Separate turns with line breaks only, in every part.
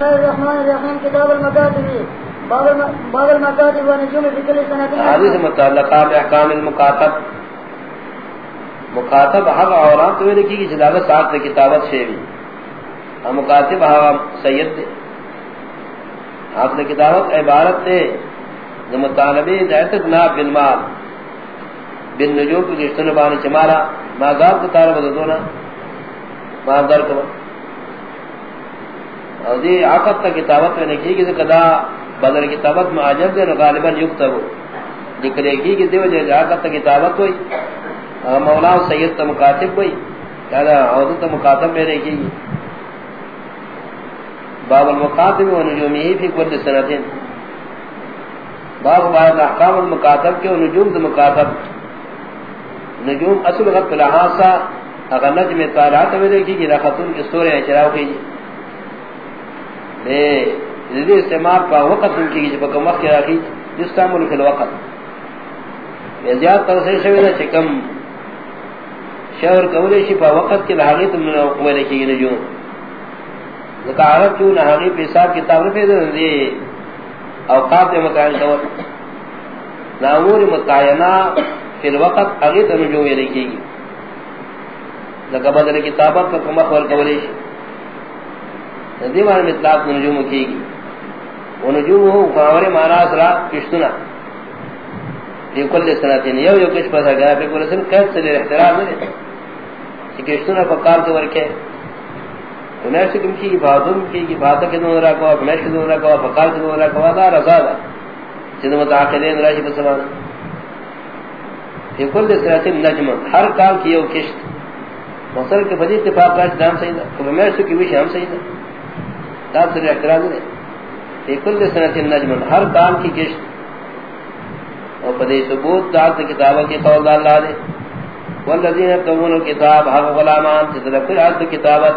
الرحمن الرحيم باب
حدیث المکاتب مکاتب حق اورام تو لکھی کہ ساتھ کتابت سے بھی اور مکاتب حق سید دے آپ نے کتابت عبارت دے مطالبی بن مال بن نجوم کی کشتن بانی چمارا مازار کو تارا بددونا مازار دی عقب تا کتابت میں نکھی کہ کدا بدر کتابت میں آجب دے غالباً یکتب لکھنے کی کہ دیو جے عقب تا کتابت ہوئی. مولا سید تا مکاتب ہوئی. کہا عوض تا مکاتب میں نکھی گی. باب المکاتب و نجومی فی کل سنتین. باب باب احکام المکاتب کے و نجوم دا مکاتب. نجوم اصل غط لحاظا اگر نجم تارات میں دیکھی گی رخطون کی سورہ اچراو کی جی دے ذی استعمال پا وقت ان کی جب کم وقت راکی استعمال فی الوقت یہ زیاد تر سے شوی نا چکم۔ شہر کولی شی پا وقت کی لحاقی تم نے قبل کی نجوم ذکا عرب کیوں نحاقی پی حساب کتاب رفی دے دے۔ اوقات متعین دور نامور متعینہ فی الوقت اغیت نجوم یہ لکھی گی لکہ بدل کتابت کا کمخ ورکولی شی۔ دیوان مطلاق نجوم کی گی وہ نجوم ہو فاوری مانا سرا کشتنا فی کل سنتین یو یو کش پسا گیا فی کل سن قید سے احترام دے کہ کشتنا فقار تو ورکے فمیش کم کی فاتم کی کی فاتا کی دون رکھوا فمیش کی دون رکھوا فقار کی دون رکھوا دا رضا دا چند متعاقدین راشی بسمانا فی کل سنتین نجم. ہر کام کی یو کشت. مصر کے فجی اتفاق راش دام سیدہ فمیش کی ویش ہم سیدہ داد سے اعتراض ہے کہ کل سنت النجم ہر کام کی کشت اور پدے ثبوت داد کتابوں کی قول اللہ دے۔ والذین یكتبون الكتاب حق غلامان تذکر عد کتابت۔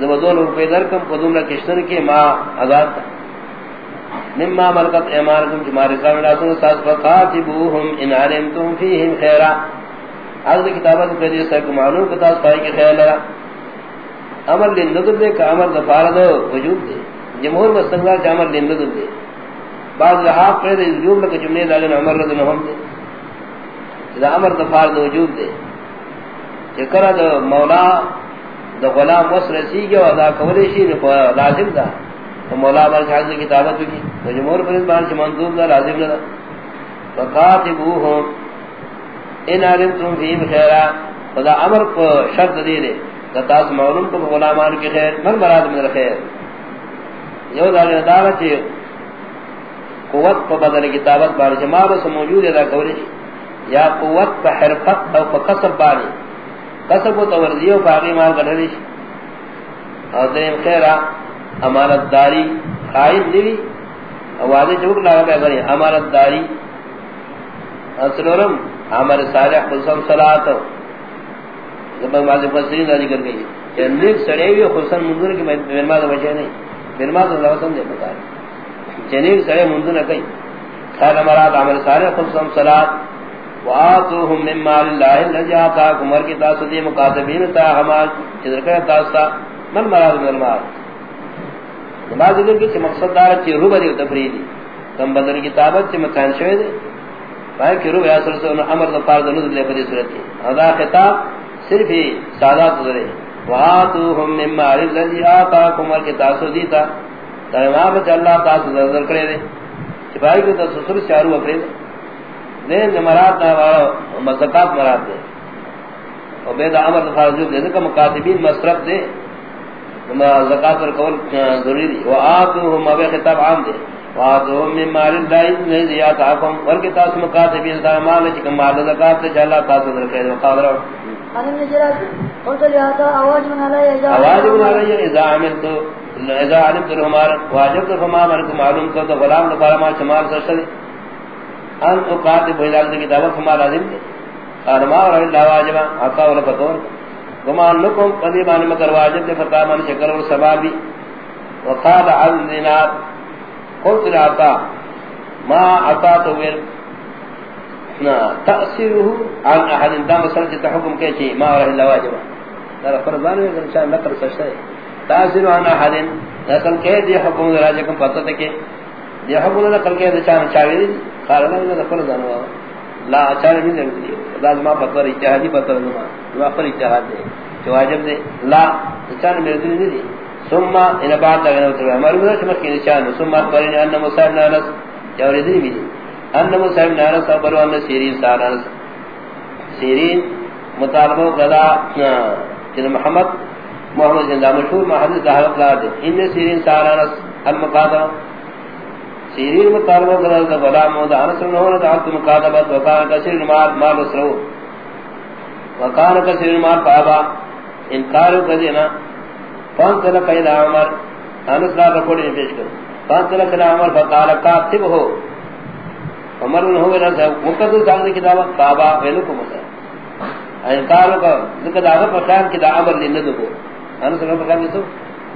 زبدون روپے درکم قدوم کشتن کے ما آزاد تھا۔ مما ملکت ایمانکم جماری صاحب ناسون ساس فقاتبوہم ان علمتم فیہم خیرا عد کتابت کردی سرک معلوم کتاس پائی کی خیر لرا امر لندد دے کہ امر دفار دے وجود دے۔ جمہور مستنگار چا امر لندد دے۔ بعض لحاق قید وجود لکا جملے داگن عمر رضا نحم دے۔ اذا امر دفار دے وجود دے۔ چکر دا مولا دا غلام وصر رسی گیا و دا کولیشی لازم دا۔ مولا بارک حضر کتابت کی تو جمہور پر اس بارک منظور دا لازم دا۔ فقاتبوہم ان علمتم فیم خیرہ خدا امر کو شرط دے دے۔ تاس معلوم کو غلامان کی خیر من مراد من الخیر۔ یو دا دارا چی قوت پا بدل کتابت بانی جماع بس موجود ادا کولی یا قوت پا حرفت او پا قصب بانی۔ قصب و تورزی و باقی مال گڑھلیش اور دریم خیرہ امانت داری خائن دیوی واضح چوک لگا پہ بنی امانت داری اصلورم عمر صالح خلصم صلاة زبان بعض مفسرین دا ذکر گئی یعنی کہ نیک سڑے ہوئے خصوصاً منظور کی مرما کا بچے نہیں۔ مرما تو لوسم دے بتا جنیک یعنی سڑے منظور نہ کئی خیر مراد عمل سارے خصوصاً صلاة وآتوهم من مال اللہ الذي آتاكم ور کی تاسو دی مکاتبین تا ہمان چدر کر تاسا من مراد من المال بعض ذکر کی مقصد دار چی روح بری تفریدی۔ کم بدر کتابت چی مکان شوید بائی کہ روح یاسر سے امر دفار دنود لے بدی صورتی ادا خطاب صرف سادات ذرے واتوهم مما الذي آتاكم الكتاب دیتا تمام اللہ تاسو نظر کرے دے۔ چپائی کو تو سسر چارو اپنے دے۔ دے مراد مزکات مراد دے۔ اور بے دا امر دے کہ مکاتبین مصرف دے۔ زکات اور قول ضروری دی۔ واتوهم ابے خطاب عام دے۔ واتوهم مما الذي آتاكم والكتاب مکاتبین دا مال چکم مال زکات تے اللہ تاسو کرے دے۔ قادر
عن النجرات قلت لهذا أواجب علي
أواجب علي إذا عملت یعنی إذا علمت الهمار واجبت فما مرك معلوم كنت غلام لفارا ما شمال سرشد أن أقاتب إلى كتابة فما لازم قال ما ورد الله واجبا حقا ولا فتور وما أنكم قديبا نمكر واجب فتاة من شكر والسبابي وقال عن الدينار قلت لعطا، ما عطاته ورد تأثیره عن احد انتا مسئلہ چیتا حکم کے چی ما ورہ اللہ واجبا دارا فرضان میں ان شاء نقر سشتا ہے تاثر عن احد نقل کے دی حکم راجہ کو پتہ تھا کہ دی حکم نقل کے چان چاوی دی قال اللہ نے دفر جانوا لا اچار نہیں دی لازم ما پتہ اجتہادی پتہ نہ ما. پر اجتہاد دے جو واجب دے لا. اچار میرے دل نہیں دی ثم ان بعد لگنا تو ہمارے میں چمک کے نشان ثم قال ان مصعب نالس جوری دی بھی ان مصعب نالس اور ان سیرین سارن سیرین مطالبہ قضا جن محمد محمد زندہ مشہور محدث دہرت لا دے۔ ان سیرین سارانس المقادم سیرین مطالبہ قضا دا غلام مودا انس رنہونا دعوت مقادمت وکان کسیر مال مال اسرو وکان کسیر مال فابا انکارو قدینا فانت لکا الى عمر انس لا رکھوڑی پیش کر فانت لکا الى عمر، فقال کاتب ہو۔ عمر نہ انہو نسا مقدس داغنے کتابہ فابا ویلو کو مسا انکار کا ذکر داغ پر خیال کی دا امر لے ندو کو انا سر پر خیال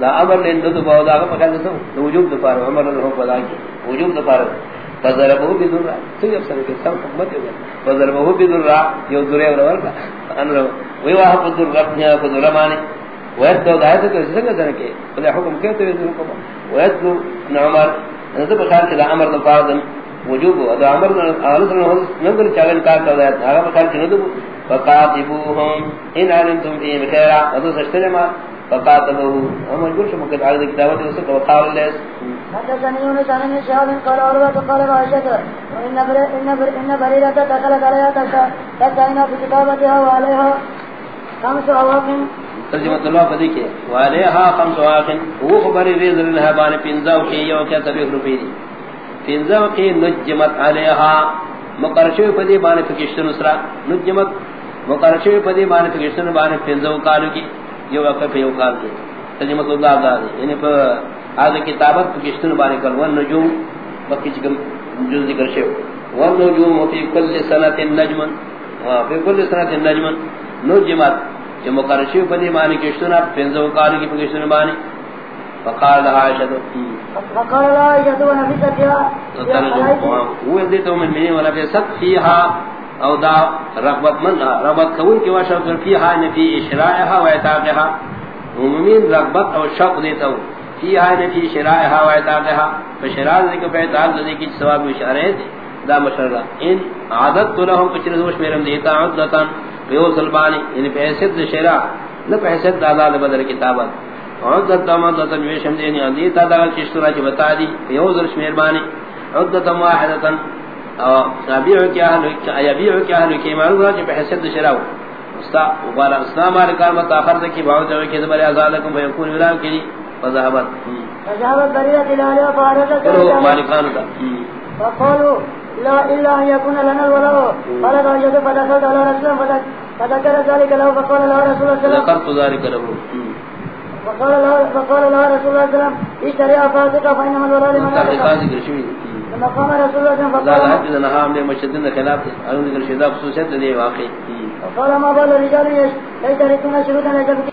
دا امر لے ندو کو داغ پر خیال سو وجوب دفار عمر نے کو دا کی۔ وجوب دو دفار فضربه بذرا تو افسر کے سب حکمت ہے فضربه بذرا یو ذرے اور ورکا ان وی واہ قدر ربنا قدر مانے۔ وید دو دایت تو سنگ سن کے۔ حکم کہتے ہیں حکم وید عمر۔ ان تو بخار کے امر دفار وجوب ادا امر اہل سنت نظر چاگل کا کر دیا تھا بخار کے ندو فقاتبوهم ان علمتم فيهم خيرا ادو سشتلما فقاتبوه هم مجبور شو مكتب عقد كتابته وسك وقال الله
حدثني يونس عن شهاب قال عروة قال عائشة إن إن بريرة دخلت عليها تكاينا في كتابتها وعليها خمس أواق.
ترجمة الله فذيك وعليها خمس أواق۔ هو خبر ريزر لها بان پنزاو كي يو كي تبيخ رفيدي پنزاو كي نجمت عليها مقرشو پدی بان فکشتن اسرا نجمت مقرشو پدی بان فکشتن بان پنزاو کالو کی یو وقت یو کال کی ترجمہ اللہ دار یعنی پر آج کتابت فکشتن بان کل ون نجوم بکی چکم جو ذکر شو ون نجوم فی کل سنت النجمن فی کل سنت النجمن نجمت جو مقرشو پدی بان فکشتن پنزاو کالو کی فکشتن بان فقال عائشة
فقال عائشة ونفست فيها
هو يديته من مني ونفست فيها او دا رغبت منها رغبت كون کی واشا فيها ان في اشرائها وعتاقها وممين رغبت او شوق دیتا فيها ان في اشرائها وعتاقها فشراء ذلك فعتاق ذلك سواب اشارے دے دا مشرع۔ ان عادت لهم کچھ دوش میرم دیتا عدتا۔ ویوصل بانی یعنی پیسد شراء نہ پیسد دادا بدر کتابت عدت دم دت ویشم دین دی تا دا چشترا کی بتا دی یو درش مہربانی عدت واحدتا او تابع کیا ہے کہ یبیع کیا ہے کہ معلوم ہے کہ حیثیت شراو. استا وبارا اسلام علی کار متاخر دے کہ بعد جو کہ بڑے آزادکم فیکون ولا کی فذهبت.
فذهبت بريدة الى فارغت
مالکان دا
فقالوا لا الا ان يكون لنا الولاء قال رجل فدخلت على رسول الله فذكر ذلك له فقال له رسول الله.
ذكرت ذلك له.
فقال له فقال له رسول الله صلى الله عليه وسلم اشتري فاسقا فانما الولاء لمن لما قام رسول الله صلى الله عليه وسلم فقال لا حد
نها من مشدد خلاف انا ذكر شذا خصوصيات دي واقعي
وقال ما بال الرجال ليس لكم شروطا لجبت